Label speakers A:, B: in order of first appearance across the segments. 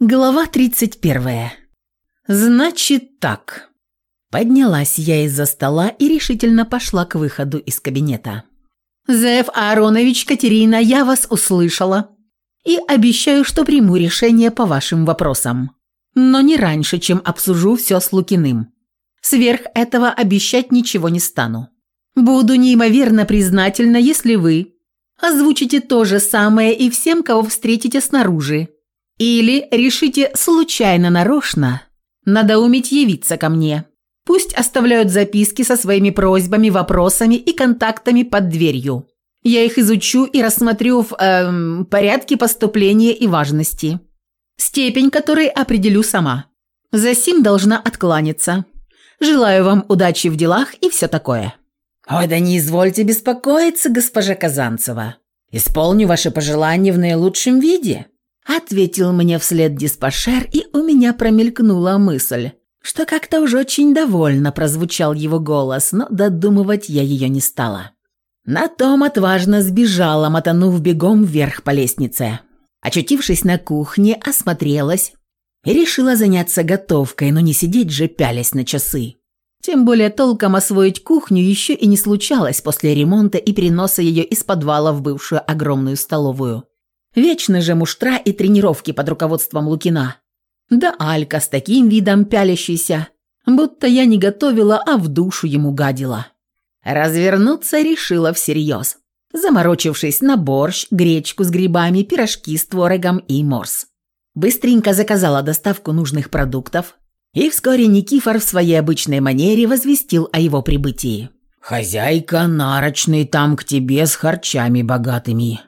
A: Глава 31. Значит так. Поднялась я из-за стола и решительно пошла к выходу из кабинета. Зев Ааронович, Катерина, я вас услышала и обещаю, что приму решение по вашим вопросам. Но не раньше, чем обсужу все с Лукиным. Сверх этого обещать ничего не стану. Буду неимоверно признательна, если вы озвучите то же самое и всем, кого встретите снаружи или решите случайно нарочно надоумить явиться ко мне. Пусть оставляют записки со своими просьбами, вопросами и контактами под дверью. Я их изучу и рассмотрю в эм, порядке поступления и важности. Степень которой определю сама. Засим должна откланяться. Желаю вам удачи в делах и все такое.
B: Ой, да не извольте беспокоиться, госпожа Казанцева. Исполню ваши пожелания в наилучшем виде.
A: Ответил мне вслед диспашер, и у меня промелькнула мысль, что как-то уже очень довольно прозвучал его голос, но додумывать я ее не стала. На том отважно сбежала, мотанув бегом вверх по лестнице. Очутившись на кухне, осмотрелась и решила заняться готовкой, но не сидеть же пялясь на часы. Тем более толком освоить кухню еще и не случалось после ремонта и переноса ее из подвала в бывшую огромную столовую. Вечно же муштра и тренировки под руководством Лукина. Да Алька с таким видом пялящийся, будто я не готовила, а в душу ему гадила. Развернуться решила всерьез, заморочившись на борщ, гречку с грибами, пирожки с творогом и морс. Быстренько заказала доставку нужных продуктов, и вскоре Никифор в своей обычной манере возвестил о его прибытии.
B: «Хозяйка нарочный там к тебе с харчами богатыми.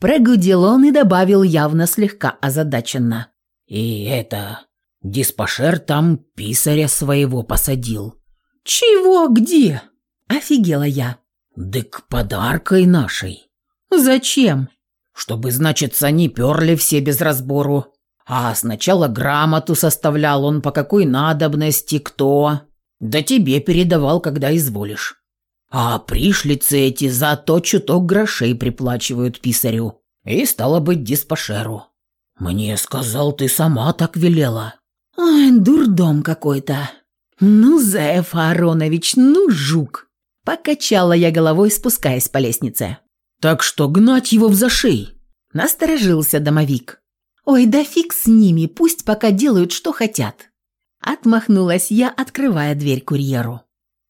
A: Прогудел он и добавил явно слегка озадаченно.
B: «И это... Диспашер там писаря своего посадил».
A: «Чего? Где?» Офигела я.
B: «Дык подаркой нашей».
A: «Зачем?»
B: «Чтобы, значится, не перли все без разбору. А сначала грамоту составлял он по какой надобности, кто. Да тебе передавал, когда изволишь. А пришлицы эти за то чуток грошей приплачивают писарю. И стало быть диспашеру. Мне сказал, ты сама так велела.
A: Ой, дурдом какой-то. Ну, Заев Аронович, ну, жук. Покачала я головой, спускаясь по лестнице.
B: Так что гнать его в зашей?
A: Насторожился домовик. Ой, да фиг с ними, пусть пока делают, что хотят. Отмахнулась я, открывая дверь курьеру.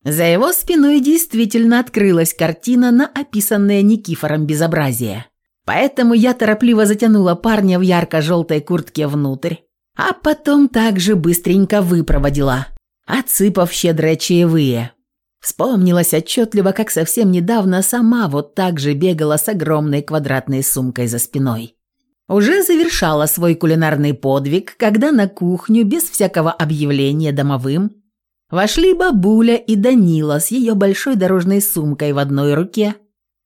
A: За его спиной действительно открылась картина на описанное Никифором безобразие. Поэтому я торопливо затянула парня в ярко-желтой куртке внутрь, а потом также быстренько выпроводила, отсыпав щедрые чаевые. Вспомнилось отчетливо, как совсем недавно сама вот так же бегала с огромной квадратной сумкой за спиной. Уже завершала свой кулинарный подвиг, когда на кухню без всякого объявления домовым Вошли бабуля и Данила с ее большой дорожной сумкой в одной руке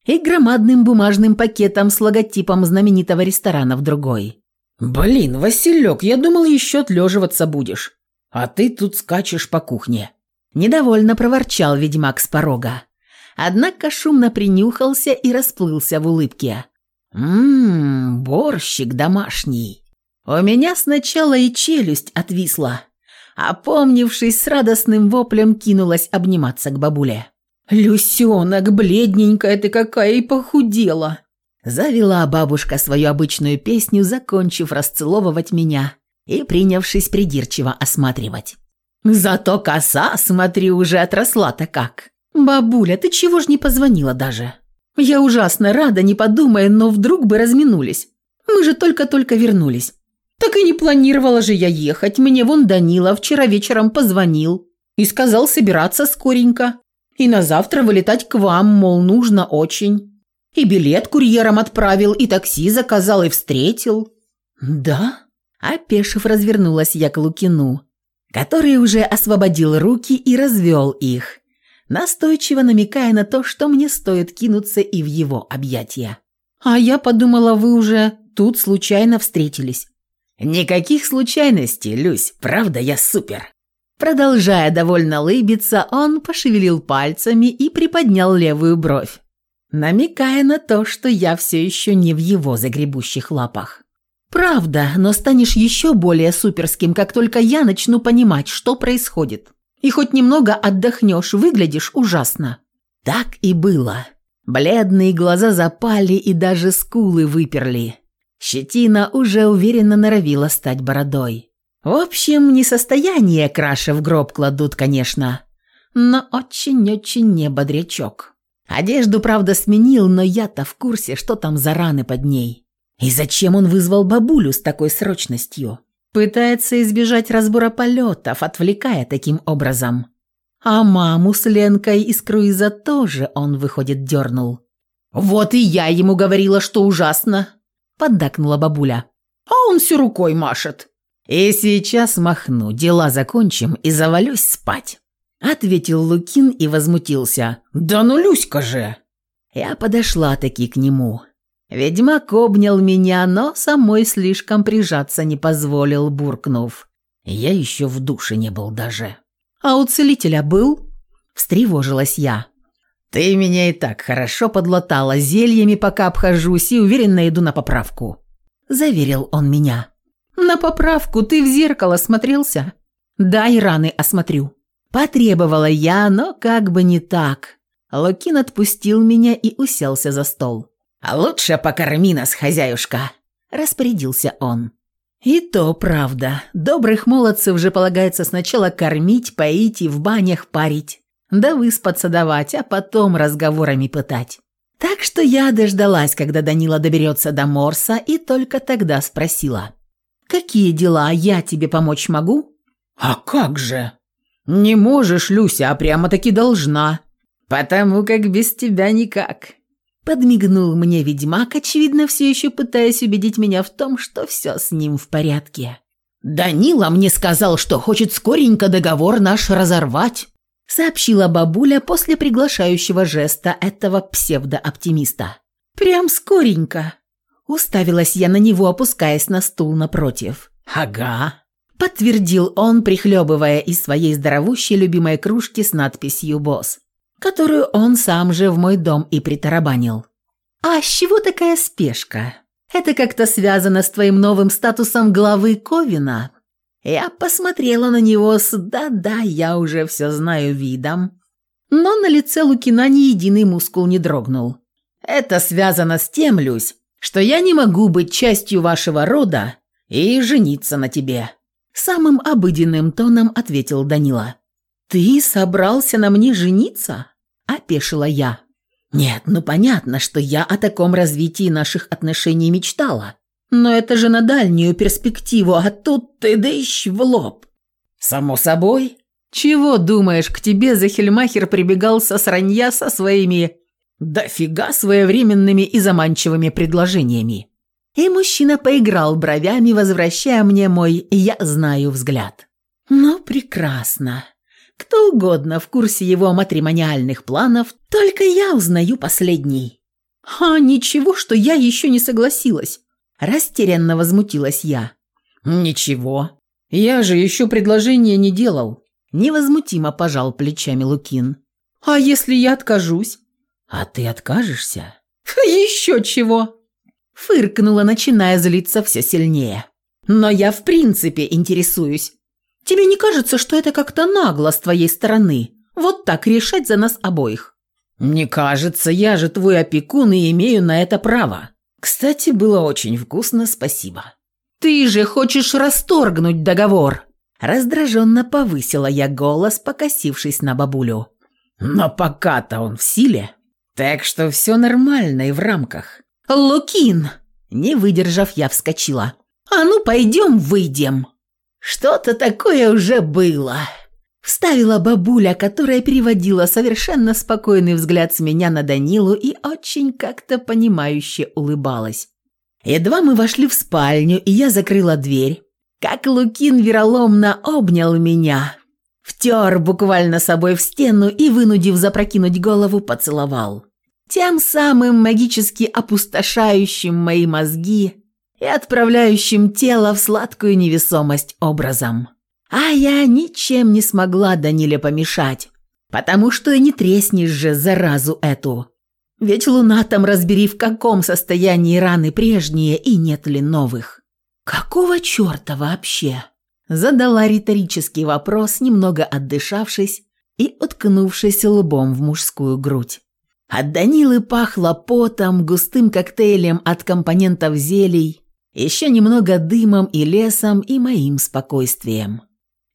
A: и громадным бумажным пакетом с логотипом знаменитого ресторана в другой.
B: «Блин, Василек, я думал, еще отлеживаться будешь, а ты тут скачешь по кухне».
A: Недовольно проворчал ведьмак с порога. Однако шумно принюхался и расплылся в улыбке. «Ммм, борщик домашний». У меня сначала и челюсть отвисла, Опомнившись, с радостным воплем кинулась обниматься к бабуле. «Люсенок, бледненькая ты какая и похудела!» Завела бабушка свою обычную песню, закончив расцеловывать меня и принявшись придирчиво осматривать. «Зато коса, смотри, уже отросла-то как!» «Бабуля, ты чего ж не позвонила даже?» «Я ужасно рада, не подумая, но вдруг бы разминулись. Мы же только-только вернулись. Так и не планировала же я ехать. Мне вон Данила вчера вечером позвонил и сказал собираться скоренько. И на завтра вылетать к вам, мол, нужно очень. И билет курьером отправил, и такси заказал, и встретил. Да? Опешив, развернулась я к Лукину, который уже освободил руки и развел их, настойчиво намекая на то, что мне стоит кинуться и в его объятия. А я подумала, вы уже тут случайно встретились.
B: «Никаких случайностей, Люсь, правда я супер!»
A: Продолжая довольно лыбиться, он пошевелил пальцами и приподнял левую бровь, намекая на то, что я все еще не в его загребущих лапах. Правда, но станешь еще более суперским, как только я начну понимать, что происходит. И хоть немного отдохнешь, выглядишь ужасно. Так и было. Бледные глаза запали и даже скулы выперли. Щетина уже уверенно норовила стать бородой. В общем, не состояние краши в гроб кладут, конечно, но очень-очень не бодрячок. Одежду, правда, сменил, но я-то в курсе, что там за раны под ней. И зачем он вызвал бабулю с такой срочностью? Пытается избежать разбора полетов, отвлекая таким образом. А маму с Ленкой из круиза тоже он, выходит, дернул. «Вот и я ему говорила, что ужасно!» – поддакнула бабуля. «А он все рукой машет!» «И сейчас махну, дела закончим и завалюсь спать!» Ответил Лукин и возмутился. «Да ну Люська же!» Я подошла таки к нему. Ведьмак обнял меня, но самой слишком прижаться не позволил, буркнув. Я еще в душе не был даже. «А у целителя был?» Встревожилась я. «Ты меня и так хорошо подлатала зельями, пока обхожусь, и уверенно иду на поправку», – заверил он меня. «На поправку ты в зеркало смотрелся?» «Дай раны осмотрю». Потребовала я, но как бы не так. Лукин отпустил меня и уселся за стол. «А лучше покорми нас, хозяюшка», – распорядился он. И то правда. Добрых молодцев же полагается сначала кормить, поить и в банях парить. Да выспаться давать, а потом разговорами пытать. Так что я дождалась, когда Данила доберется до Морса, и только тогда спросила. «Какие дела? Я тебе помочь могу?»
B: «А как же?» «Не можешь, Люся, а прямо-таки должна».
A: «Потому как без тебя никак». Подмигнул мне ведьмак, очевидно, все еще пытаясь убедить меня в том, что все с ним в порядке.
B: «Данила мне сказал, что хочет скоренько договор наш разорвать»,
A: сообщила бабуля после приглашающего жеста этого псевдооптимиста. «Прям скоренько», уставилась я на него, опускаясь на стул напротив.
B: «Ага»,
A: подтвердил он, прихлебывая из своей здоровущей любимой кружки с надписью «Босс», которую он сам же в мой дом и притарабанил. «А с чего такая спешка? Это как-то связано с твоим новым статусом главы Ковина?» Я посмотрела на него с «да-да, я уже все знаю» видом, но на лице Лукина ни единый мускул не дрогнул. «Это связано с тем, Люсь, что я не могу быть частью вашего рода и жениться на тебе». Самым обыденным тоном ответил Данила. «Ты собрался на мне жениться?» – опешила я. «Нет, ну понятно, что я о таком развитии наших отношений мечтала. Но это же на дальнюю перспективу, а тут ты дыщ в лоб».
B: «Само собой.
A: Чего думаешь, к тебе Захельмахер прибегал со сранья со своими дофига своевременными и заманчивыми предложениями?» И мужчина поиграл бровями, возвращая мне мой «я знаю» взгляд. «Ну, прекрасно. Кто угодно в курсе его матримониальных планов, только я узнаю последний». «А ничего, что я еще не согласилась», – растерянно возмутилась я.
B: «Ничего. Я же еще предложение не делал», –
A: невозмутимо пожал плечами Лукин. «А если я откажусь?»
B: «А ты откажешься?»
A: «Еще чего!» Фыркнула, начиная злиться все сильнее. «Но я в принципе интересуюсь. Тебе не кажется, что это как-то нагло с твоей стороны? Вот так решать за нас обоих?»
B: «Не кажется, я же твой опекун и имею на это право. Кстати, было очень вкусно, спасибо».
A: «Ты же хочешь расторгнуть договор!» Раздраженно повысила я голос, покосившись на бабулю.
B: «Но пока-то он в силе, так что все нормально и в рамках.
A: «Лукин!» Не выдержав, я вскочила. «А ну, пойдем выйдем!» «Что-то такое уже было!» Вставила бабуля, которая переводила совершенно спокойный взгляд с меня на Данилу и очень как-то понимающе улыбалась. Едва мы вошли в спальню, и я закрыла дверь, как Лукин вероломно обнял меня, втер буквально собой в стену и, вынудив запрокинуть голову, поцеловал тем самым магически опустошающим мои мозги и отправляющим тело в сладкую невесомость образом. А я ничем не смогла Даниле помешать, потому что и не треснешь же заразу эту. Ведь луна там разбери в каком состоянии раны прежние и нет ли новых. «Какого черта вообще?» Задала риторический вопрос, немного отдышавшись и уткнувшись лбом в мужскую грудь. От Данилы пахло потом, густым коктейлем от компонентов зелий, еще немного дымом и лесом и моим спокойствием.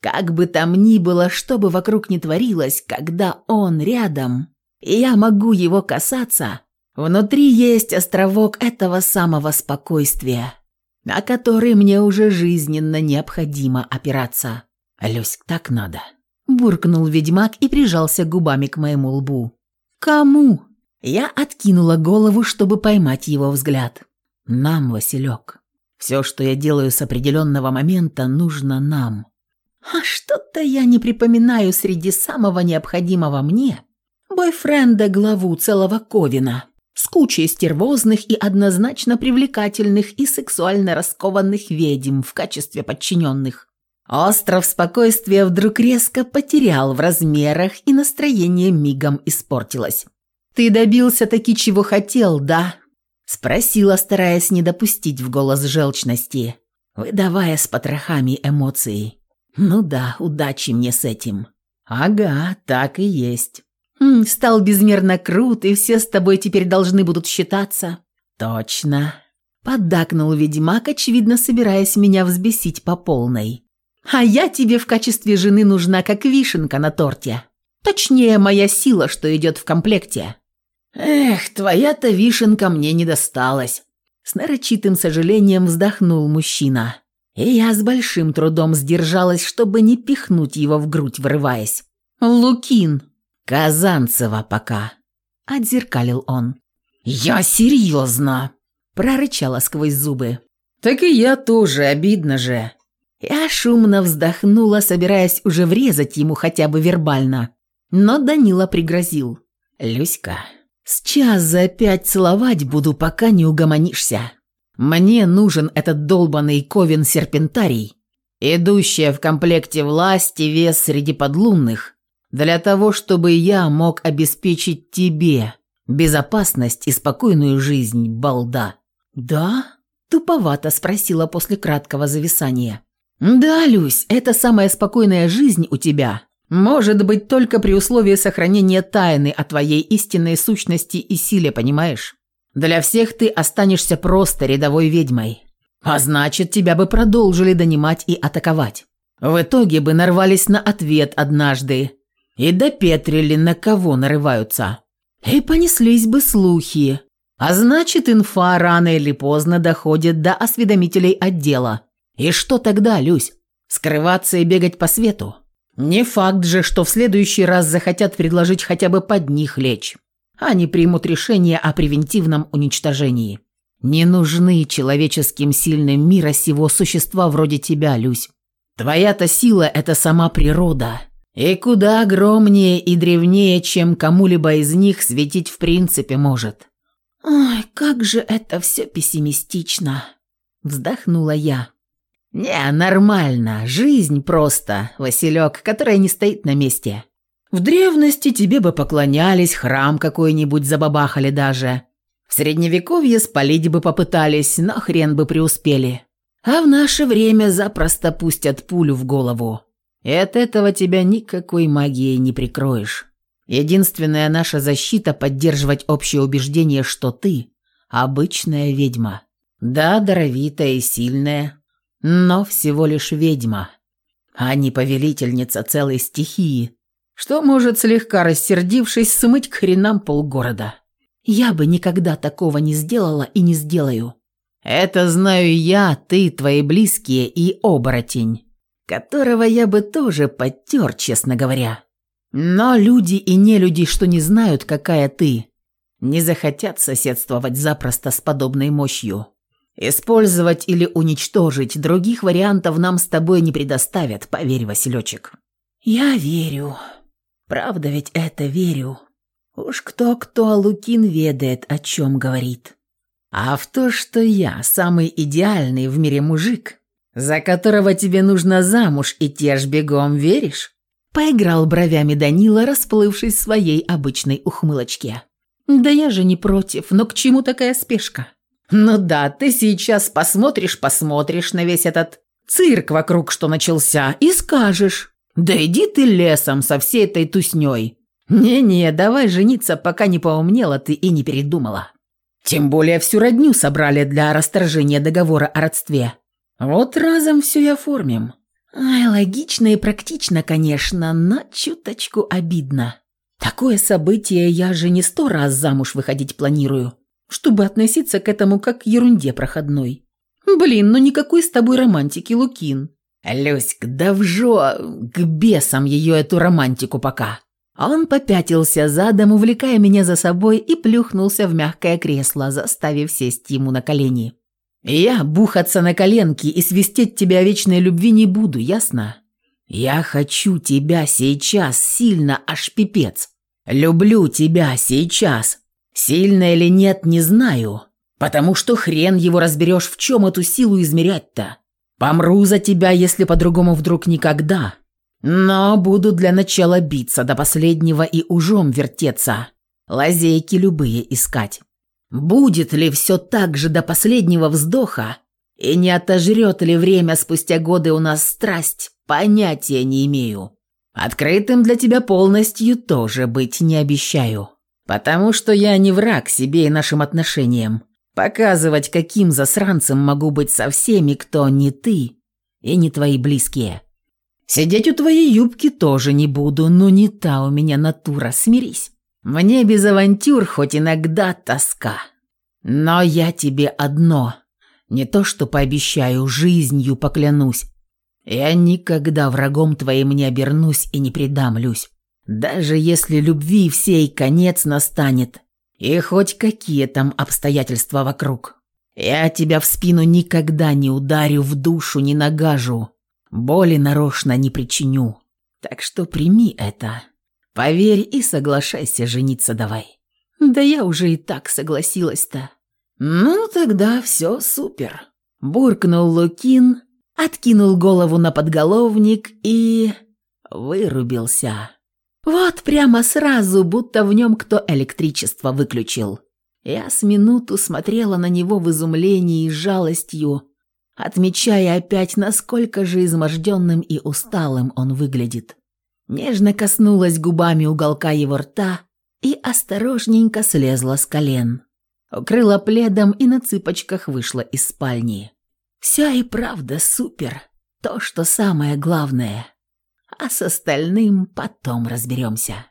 A: Как бы там ни было, что бы вокруг ни творилось, когда он рядом, и я могу его касаться, внутри есть островок этого самого спокойствия, на который мне уже жизненно необходимо опираться. «Люсь, так надо», – буркнул ведьмак и прижался губами к моему лбу. «Кому?» Я откинула голову, чтобы поймать его взгляд. «Нам, Василек. Все, что я делаю с определенного момента, нужно нам». «А что-то я не припоминаю среди самого необходимого мне бойфренда главу целого Ковина с кучей стервозных и однозначно привлекательных и сексуально раскованных ведьм в качестве подчиненных. Остров спокойствия вдруг резко потерял в размерах, и настроение мигом испортилось. «Ты добился таки, чего хотел, да?» Спросила, стараясь не допустить в голос желчности, выдавая с потрохами эмоции. «Ну да, удачи мне с этим». «Ага, так и есть». М, «Стал безмерно крут, и все с тобой теперь должны будут считаться». «Точно». Поддакнул ведьмак, очевидно, собираясь меня взбесить по полной. А я тебе в качестве жены нужна как вишенка на торте. Точнее, моя сила, что идет в комплекте». «Эх, твоя-то вишенка мне не досталась», – с нарочитым сожалением вздохнул мужчина. И я с большим трудом сдержалась, чтобы не пихнуть его в грудь, вырываясь. «Лукин!» «Казанцева пока», – отзеркалил он. «Я серьезно!» – прорычала сквозь зубы. «Так и я тоже, обидно же. Я шумно вздохнула, собираясь уже врезать ему хотя бы вербально. Но Данила пригрозил. «Люська, с час за пять целовать буду, пока не угомонишься. Мне нужен этот долбанный ковен-серпентарий, идущая в комплекте власть и вес среди подлунных, для того, чтобы я мог обеспечить тебе безопасность и спокойную жизнь, балда». «Да?» – туповато спросила после краткого зависания. «Да, Люсь, это самая спокойная жизнь у тебя. Может быть только при условии сохранения тайны о твоей истинной сущности и силе, понимаешь? Для всех ты останешься просто рядовой ведьмой. А значит, тебя бы продолжили донимать и атаковать. В итоге бы нарвались на ответ однажды и допетрили, на кого нарываются. И понеслись бы слухи. А значит, инфа рано или поздно доходит до осведомителей отдела. И что тогда, Люсь? Скрываться и бегать по свету? Не факт же, что в следующий раз захотят предложить хотя бы под них лечь. Они примут решение о превентивном уничтожении. Не нужны человеческим сильным мира сего существа вроде тебя, Люсь. Твоя-то сила – это сама природа. И куда огромнее и древнее, чем кому-либо из них светить в принципе может. «Ой, как же это все пессимистично!» – вздохнула я. «Не, нормально. Жизнь просто, Василек, которая не стоит на месте. В древности тебе бы поклонялись, храм какой-нибудь забабахали даже. В средневековье спалить бы попытались, но хрен бы преуспели. А в наше время запросто пустят пулю в голову. И от этого тебя никакой магией не прикроешь. Единственная наша защита – поддерживать общее убеждение, что ты – обычная ведьма. Да, даровитая и сильная, но всего лишь ведьма, а не повелительница целой стихии, что может, слегка рассердившись, смыть к хренам полгорода. Я бы никогда такого не сделала и не сделаю. Это знаю я, ты, твои близкие и оборотень, которого я бы тоже подтер, честно говоря. Но люди и нелюди, что не знают, какая ты, не захотят соседствовать запросто с подобной мощью. Использовать или уничтожить других вариантов нам с тобой не предоставят, поверь, Василечек. Я верю. Правда ведь это верю. Уж кто-кто, а Лукин ведает, о чем говорит. А в то, что я самый идеальный в мире мужик, за которого тебе нужно замуж идти аж бегом, веришь? Поиграл бровями Данила, расплывшись в своей обычной ухмылочке. «Да я же не против, но к чему такая спешка? Ну да, ты сейчас посмотришь-посмотришь на весь этот цирк вокруг, что начался, и скажешь, да иди ты лесом со всей этой туснёй. Не-не, давай жениться, пока не поумнела ты и не передумала. Тем более всю родню собрали для расторжения договора о родстве. Вот разом все и оформим. Ай, логично и практично, конечно, но чуточку обидно. Такое событие я же не сто раз замуж выходить планирую, чтобы относиться к этому как к ерунде проходной. Блин, ну никакой с тобой романтики, Лукин. Люськ, да вжо к бесам ее эту романтику пока. Он попятился задом, увлекая меня за собой и плюхнулся в мягкое кресло, заставив сесть ему на колени. «Я бухаться на коленки и свистеть тебя о вечной любви не буду, ясно? Я хочу тебя сейчас сильно, аж пипец. Люблю тебя сейчас. Сильно или нет, не знаю, потому что хрен его разберешь, в чем эту силу измерять-то. Помру за тебя, если по-другому вдруг никогда. Но буду для начала биться до последнего и ужом вертеться, лазейки любые искать. Будет ли все так же до последнего вздоха, и не отожрет ли время спустя годы у нас страсть, понятия не имею. Открытым для тебя полностью тоже быть не обещаю. Потому что я не враг себе и нашим отношениям. Показывать, каким засранцем могу быть со всеми, кто не ты и не твои близкие. Сидеть у твоей юбки тоже не буду, но не та у меня натура, смирись. Мне без авантюр хоть иногда тоска. Но я тебе одно, не то что пообещаю, жизнью поклянусь. Я никогда врагом твоим не обернусь и не предамлюсь. Даже если любви всей конец настанет, и хоть какие там обстоятельства вокруг. Я тебя в спину никогда не ударю, в душу не нагажу, боли нарочно не причиню. Так что прими это. Поверь и соглашайся жениться давай. Да я уже и так согласилась-то. Ну, тогда все супер. Буркнул Лукин, откинул голову на подголовник и... вырубился. Вот прямо сразу, будто в нем кто электричество выключил. Я с минуту смотрела на него в изумлении и жалостью, отмечая опять, насколько же изможденным и усталым он выглядит. Нежно коснулась губами уголка его рта и осторожненько слезла с колен. Укрыла пледом и на цыпочках вышла из спальни. Все и правда супер. То, что самое главное – а с остальным потом разберемся.